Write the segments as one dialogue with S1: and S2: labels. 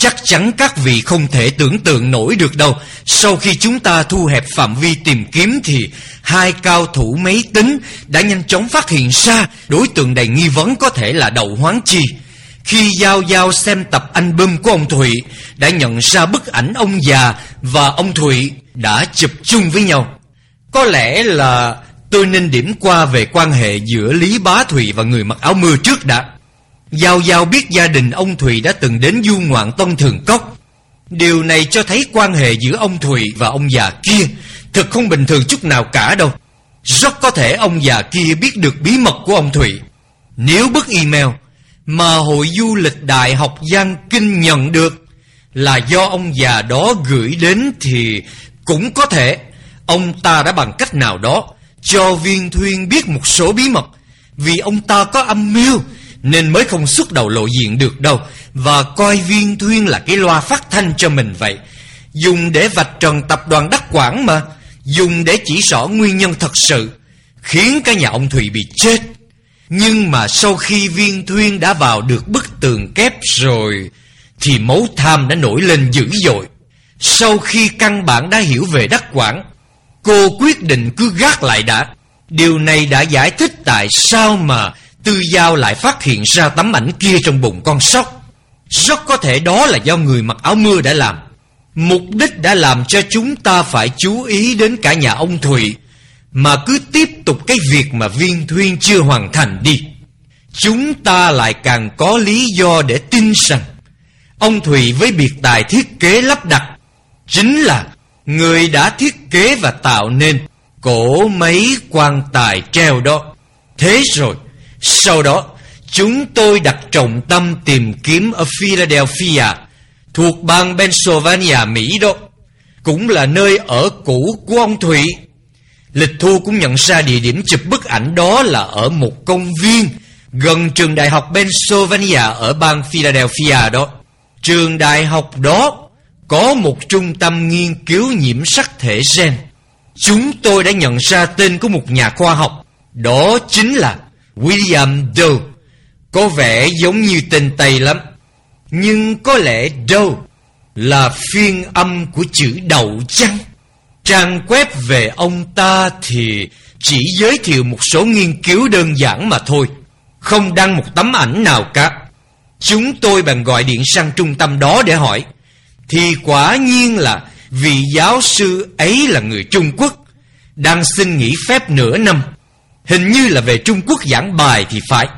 S1: Chắc chắn các vị không thể tưởng tượng nổi được đâu. Sau khi chúng ta thu hẹp phạm vi tìm kiếm Thì hai cao thủ máy tính đã nhanh chóng phát hiện ra Đối tượng đầy nghi vấn có thể là Đậu Hoáng Chi. Khi Giao Giao xem tập album của ông Thụy, Đã nhận ra bức ảnh ông già và ông Thụy đã chụp chung với nhau. Có lẽ là tôi nên điểm qua về quan hệ giữa Lý Bá Thụy và người mặc áo mưa trước đã. Giao Giao biết gia đình ông Thùy đã từng đến du ngoạn Tân Thường Cốc. Điều này cho thấy quan hệ giữa ông Thùy và ông già kia thật không bình thường chút nào cả đâu. Rất có thể ông già kia biết được bí mật của ông Thùy. Nếu bức email mà hội du lịch Đại học Giang Kinh nhận được là do ông già đó gửi đến thì cũng có thể ông ta đã bằng cách nào đó cho viên thuyên biết một số bí mật vì ông ta có âm mưu nên mới không xuất đầu lộ diện được đâu. Và coi viên thuyên là cái loa phát thanh cho mình vậy. Dùng để vạch trần tập đoàn Đắc Quảng mà. Dùng để chỉ rõ nguyên nhân thật sự. Khiến cả nhà ông Thùy bị chết. Nhưng mà sau khi viên thuyên đã vào được bức tường kép rồi, Thì mấu tham đã nổi lên dữ dội. Sau khi căn bản đã hiểu về Đắc Quảng, Cô quyết định cứ gác lại đã. Điều này đã giải thích tại sao mà Tư Giao lại phát hiện ra tấm ảnh kia trong bụng con sóc. Rất có thể đó là do người mặc áo mưa đã làm. Mục đích đã làm cho chúng ta phải chú ý đến cả nhà ông Thụy, Mà cứ tiếp tục cái việc mà viên thuyên chưa hoàn thành đi. Chúng ta lại càng có lý do để tin rằng, Ông Thụy với biệt tài thiết kế lắp đặt Chính là người đã thiết kế và tạo nên cổ mấy quan tài treo đó. Thế rồi sau đó, chúng tôi đặt trọng tâm tìm kiếm ở Philadelphia, thuộc bang Pennsylvania, Mỹ đó. Cũng là nơi ở cũ của ông Thụy. Lịch thu cũng nhận ra địa điểm chụp bức ảnh đó là ở một công viên gần trường đại học Pennsylvania ở bang Philadelphia đó. Trường đại học đó có một trung tâm nghiên cứu nhiễm sắc thể gen. Chúng tôi đã nhận ra tên của một nhà khoa học, đó chính là William Doe. Có vẻ giống như tên Tây lắm, Nhưng có lẽ Doe Là phiên âm của chữ đậu chăng Trang web về ông ta thì Chỉ giới thiệu một số nghiên cứu đơn giản mà thôi, Không đăng một tấm ảnh nào cả. Chúng tôi bằng gọi điện sang trung tâm đó để hỏi. Thì quả nhiên là Vị giáo sư ấy là người Trung Quốc, Đang xin nghỉ phép nửa năm. Hình như là về Trung Quốc giảng bài thì phải.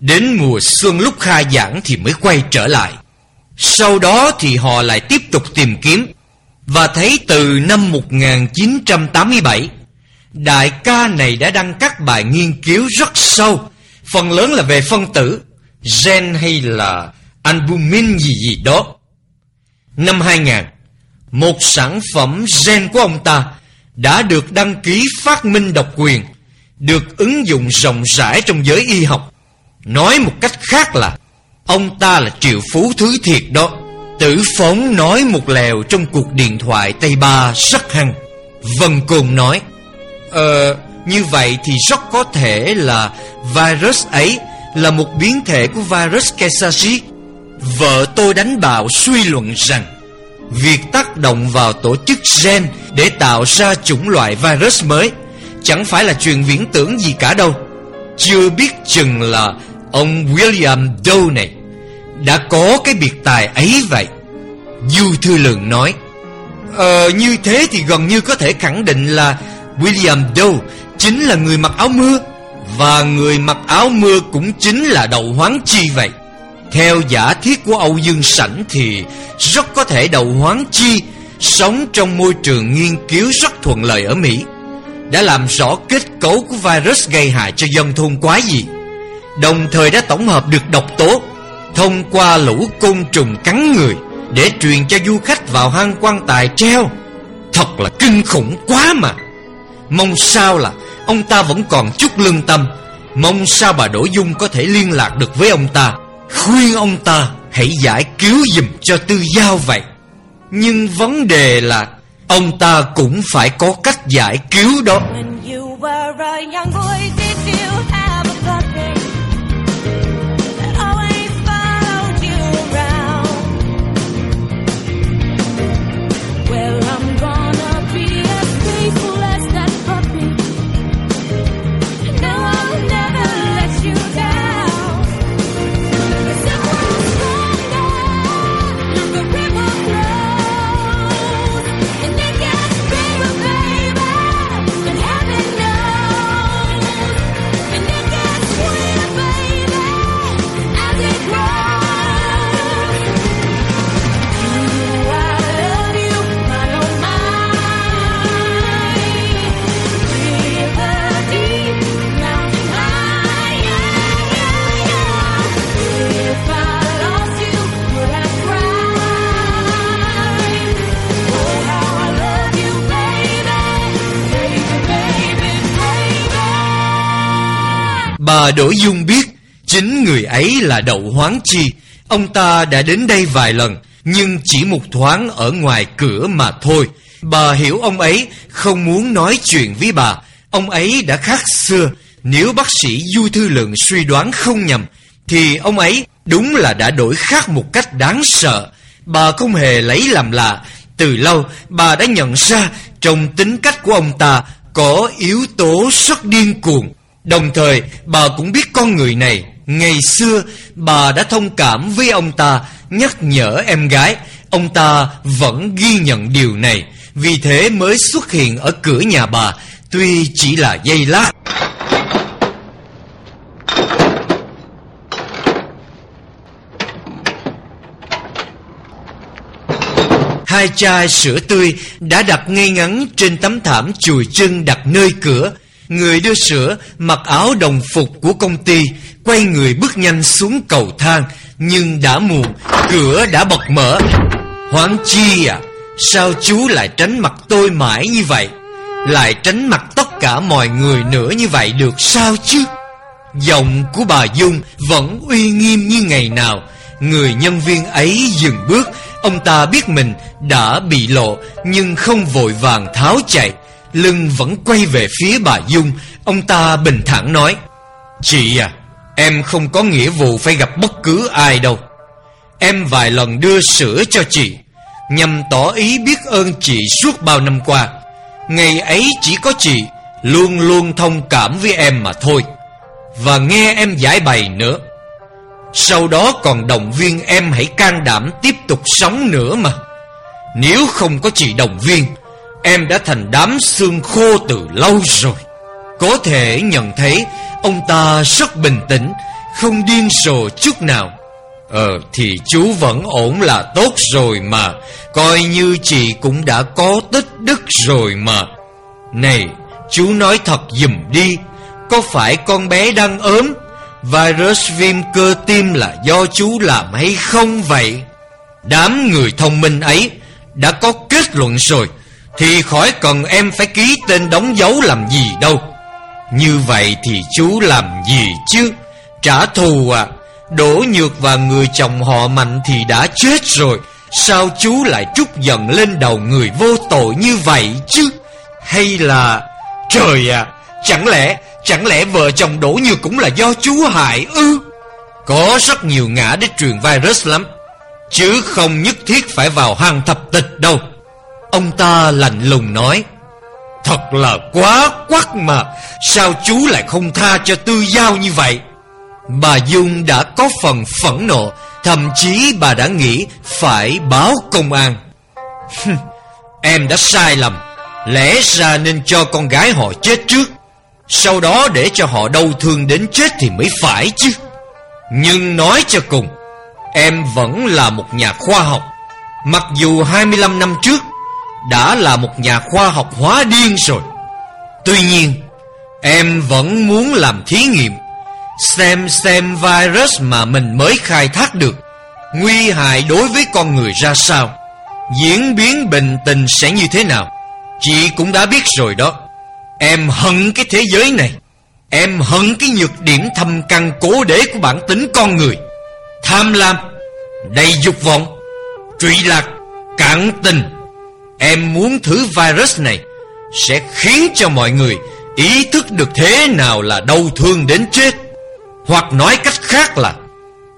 S1: Đến mùa xuân lúc khai giảng thì mới quay trở lại. Sau đó thì họ lại tiếp tục tìm kiếm. Và thấy từ năm 1987 Đại ca này đã đăng các bài nghiên cứu rất sâu. Phần lớn là về phân tử, Gen hay là albumin gì gì đó. Năm 2000 Một sản phẩm gen của ông ta Đã được đăng ký phát minh độc quyền được ứng dụng rộng rãi trong giới y học. Nói một cách khác là ông ta là triệu phú thứ thiệt đó. Tử phóng nói một lèo trong cuộc điện thoại Tây Ba rất hăng. Vân Côn nói Ờ, như vậy thì rất có thể là virus ấy là một biến thể của virus Kesashi. Vợ tôi đánh bạo suy luận rằng việc tác động vào tổ chức gen để tạo ra chủng loại virus mới Chẳng phải là chuyện viễn tưởng gì cả đâu. Chưa biết chừng là Ông William Doe này Đã có cái biệt tài ấy vậy. Du Thư Lượng nói Ờ như thế thì gần như có thể khẳng định là William Doe Chính là người mặc áo mưa, Và người mặc áo mưa cũng chính là đầu hoáng chi vậy. Theo giả thiết của Âu Dương Sảnh thì Rất có thể đầu hoáng chi Sống trong môi trường nghiên cứu rất thuận lợi ở Mỹ đã làm rõ kết cấu của virus gây hại cho dân thôn quái gì, Đồng thời đã tổng hợp được độc tố Thông qua lũ côn trùng cắn người Để truyền cho du khách vào hang quan tài treo. Thật là kinh khủng quá mà. Mong sao là Ông ta vẫn còn chút lương tâm. Mong sao bà Đỗ Dung có thể liên lạc được với ông ta. Khuyên ông ta hãy giải cứu giùm cho tư giao vậy. Nhưng vấn đề là Ông ta cũng phải có cách giải cứu đó. Bà Đổi Dung biết, Chính người ấy là Đậu Hoáng Chi. Ông ta đã đến đây vài lần, Nhưng chỉ một thoáng ở ngoài cửa mà thôi. Bà hiểu ông ấy không muốn nói chuyện với bà. Ông ấy đã khác xưa. Nếu bác sĩ Du Thư Lượng suy đoán không nhầm, Thì ông ấy đúng là đã đổi khác một cách đáng sợ. Bà không hề lấy làm lạ. Từ lâu, bà đã nhận ra Trong tính cách của ông ta Có yếu tố rất điên cuồng. Đồng thời, bà cũng biết con người này. Ngày xưa, bà đã thông cảm với ông ta, Nhắc nhở em gái. Ông ta vẫn ghi nhận điều này. Vì thế mới xuất hiện ở cửa nhà bà, Tuy chỉ là dây lát. Hai chai sữa tươi đã đặt ngay ngắn trên tấm thảm chùi chân đặt nơi cửa. Người đưa sữa, mặc áo đồng phục của công ty, Quay người bước nhanh xuống cầu thang. Nhưng đã muộn, Cửa đã bật mở. Hoáng chi à Sao chú lại tránh mặt tôi mãi như vậy? Lại tránh mặt tất cả mọi người nữa như vậy được sao chứ? Giọng của bà Dung vẫn uy nghiêm như ngày nào. Người nhân viên ấy dừng bước. Ông ta biết mình đã bị lộ, Nhưng không vội vàng tháo chạy. Lưng vẫn quay về phía bà Dung, Ông ta bình thản nói, Chị à Em không có nghĩa vụ phải gặp bất cứ ai đâu. Em vài lần đưa sữa cho chị, Nhằm tỏ ý biết ơn chị suốt bao năm qua. Ngày ấy chỉ có chị Luôn luôn thông cảm với em mà thôi, Và nghe em giải bày nữa. Sau đó còn động viên em hãy can đảm tiếp tục sống nữa mà. Nếu không có chị động viên Em đã thành đám xương khô từ lâu rồi. Có thể nhận thấy, Ông ta rất bình tĩnh, Không điên rồ chút nào. Ờ thì chú vẫn ổn là tốt rồi mà. Coi như chị cũng đã có tích đức rồi mà. Này, chú nói thật dùm đi. Có phải con bé đang ốm? Virus viêm cơ tim là do chú làm hay không vậy? Đám người thông minh ấy Đã có kết luận rồi. Thì khỏi cần em phải ký tên đóng dấu làm gì đâu. Như vậy thì chú làm gì chứ? Trả thù à? Đỗ Nhược và người chồng họ Mạnh thì đã chết rồi. Sao chú lại trút giận lên đầu người vô tội như vậy chứ? Hay là, Trời à Chẳng lẽ Chẳng lẽ vợ chồng Đỗ Nhược cũng là do chú hại ư? Có rất nhiều ngã để truyền virus lắm. Chứ không nhất thiết phải vào hàng thập tịch đâu. Ông ta lạnh lùng nói, Thật là quá quắc mà, Sao chú lại không tha cho tư giao như vậy? Bà Dung đã có phần phẫn nộ, Thậm chí bà đã nghĩ phải báo công an. Em đã sai lầm, Lẽ ra nên cho con gái họ chết trước, Sau đó để cho họ đau thương đến chết thì mới phải chứ. Nhưng nói cho cùng, Em vẫn là một nhà khoa học. Mặc dù 25 năm trước đã là một nhà khoa học hóa điên rồi. Tuy nhiên, Em vẫn muốn làm thí nghiệm, Xem xem virus mà mình mới khai thác được Nguy hại đối với con người ra sao, Diễn biến bình tình sẽ như thế nào. Chị cũng đã biết rồi đó. Em hận cái thế giới này. Em hận cái nhược điểm thâm căn cố đế của bản tính con người. Tham lam, Đầy dục vọng, Trụy lạc, Cạn tình. Em muốn thử virus này Sẽ khiến cho mọi người Ý thức được thế nào là đau thương đến chết. Hoặc nói cách khác là,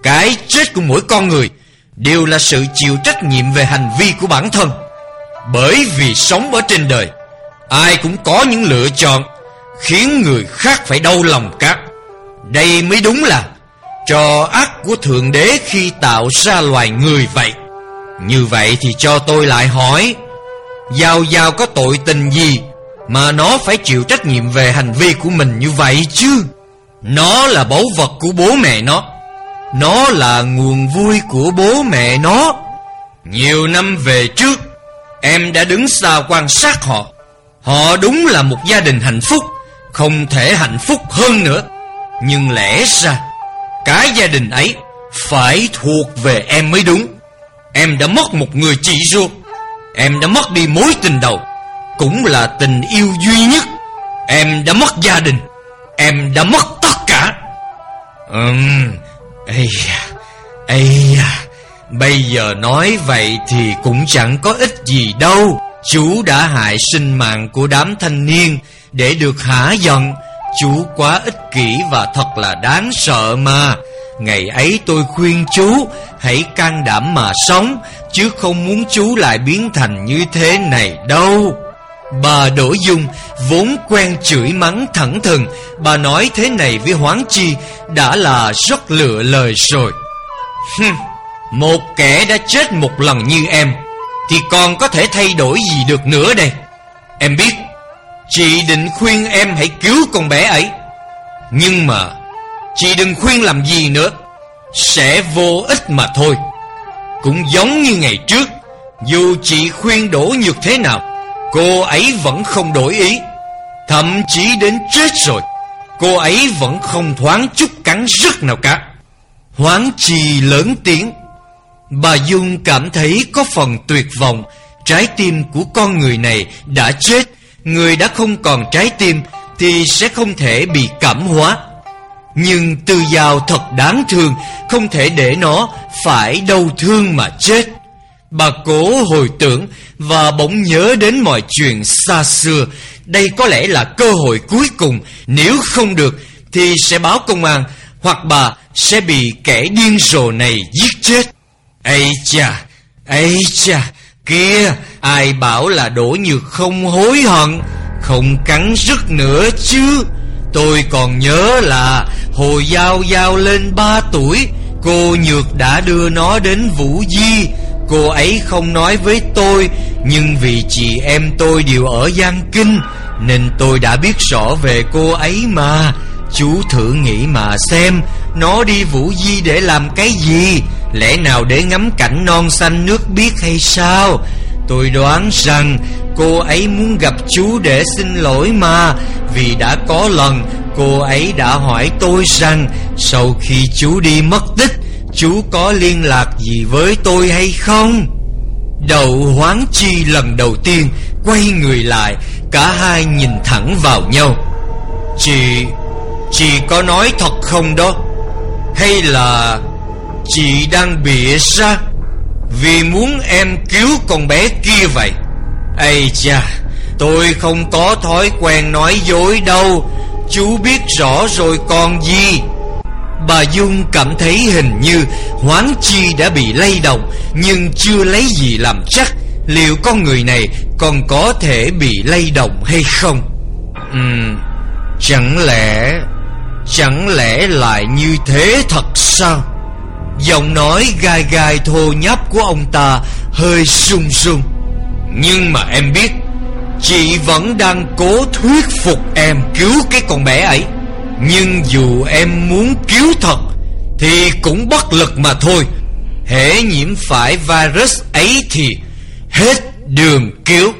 S1: Cái chết của mỗi con người Đều là sự chịu trách nhiệm về hành vi của bản thân. Bởi vì sống ở trên đời, Ai cũng có những lựa chọn Khiến người khác phải đau lòng cả. Đây mới đúng là Trò ác của Thượng Đế khi tạo ra loài người vậy. Như vậy thì cho tôi lại hỏi Giao Giao có tội tình gì Mà nó phải chịu trách nhiệm về hành vi của mình như vậy chứ? Nó là báu vật của bố mẹ nó. Nó là nguồn vui của bố mẹ nó. Nhiều năm về trước, Em đã đứng xa quan sát họ. Họ đúng là một gia đình hạnh phúc, Không thể hạnh phúc hơn nữa. Nhưng lẽ ra, Cái gia đình ấy Phải thuộc về em mới đúng. Em đã mất một người chị ruột. Em đã mất đi mối tình đầu. Cũng là tình yêu duy nhất. Em đã mất gia đình. Em đã mất tất cả. Ừm, Ây da Ây da. Bây giờ nói vậy thì cũng chẳng có ích gì đâu. Chú đã hại sinh mạng của đám thanh niên Để được hả giận. Chú quá ích kỷ và thật là đáng sợ mà. Ngày ấy tôi khuyên chú, Hãy can đảm mà sống. Chứ không muốn chú lại biến thành như thế này đâu. Bà Đỗ Dung vốn quen chửi mắng thẳng thừng. Bà nói thế này với Hoáng Chi Đã là rất lựa lời rồi. Hừm, Một kẻ đã chết một lần như em Thì còn có thể thay đổi gì được nữa đây? Em biết Chị định khuyên em hãy cứu con bé ấy. Nhưng mà Chị đừng khuyên làm gì nữa Sẽ vô ích mà thôi. Cũng giống như ngày trước. Dù chị khuyên đổ nhược thế nào, Cô ấy vẫn không đổi ý. Thậm chí đến chết rồi, Cô ấy vẫn không thoáng chút cắn rứt nào cả. Hoáng trì lớn tiếng. Bà Dung cảm thấy có phần tuyệt vọng. Trái tim của con người này đã chết. Người đã không còn trái tim Thì sẽ không thể bị cảm hóa. Nhưng tư giao thật đáng thương, Không thể để nó phải đau thương mà chết. Bà cố hồi tưởng Và bỗng nhớ đến mọi chuyện xa xưa. Đây có lẽ là cơ hội cuối cùng. Nếu không được, Thì sẽ báo công an, Hoặc bà sẽ bị kẻ điên rồ này giết chết. Ây cha Ây cha Kia Ai bảo là đổ nhược không hối hận, Không cắn rứt nữa chứ? Tôi còn nhớ là Hồi Giao Giao lên 3 tuổi, Cô Nhược đã đưa nó đến Vũ Di. Cô ấy không nói với tôi, Nhưng vì chị em tôi đều ở Giang Kinh, Nên tôi đã biết rõ về cô ấy mà. Chú thử nghĩ mà xem, Nó đi Vũ Di để làm cái gì? Lẽ nào để ngắm cảnh non xanh nước biếc hay sao? Tôi đoán rằng cô ấy muốn gặp chú để xin lỗi mà. Vì đã có lần cô ấy đã hỏi tôi rằng, Sau khi chú đi mất tích Chú có liên lạc gì với tôi hay không? Đậu hoáng chi lần đầu tiên Quay người lại, Cả hai nhìn thẳng vào nhau. Chị Chị có nói thật không đó? Hay là Chị đang bịa ra? Vì muốn em cứu con bé kia vậy. Ây cha, Tôi không có thói quen nói dối đâu. Chú biết rõ rồi còn gì. Bà Dung cảm thấy hình như Hoáng Chi đã bị lay động, Nhưng chưa lấy gì làm chắc Liệu con người này còn có thể bị lay động hay không. Ừm, Chẳng lẽ Chẳng lẽ lại như thế thật sao? Giọng nói gai gai thô nháp của ông ta Hơi sung sung Nhưng mà em biết, Chị vẫn đang cố thuyết phục em cứu cái con bé ấy. Nhưng dù em muốn cứu thật, Thì cũng bất lực mà thôi. Hễ nhiễm phải virus ấy thì Hết đường cứu.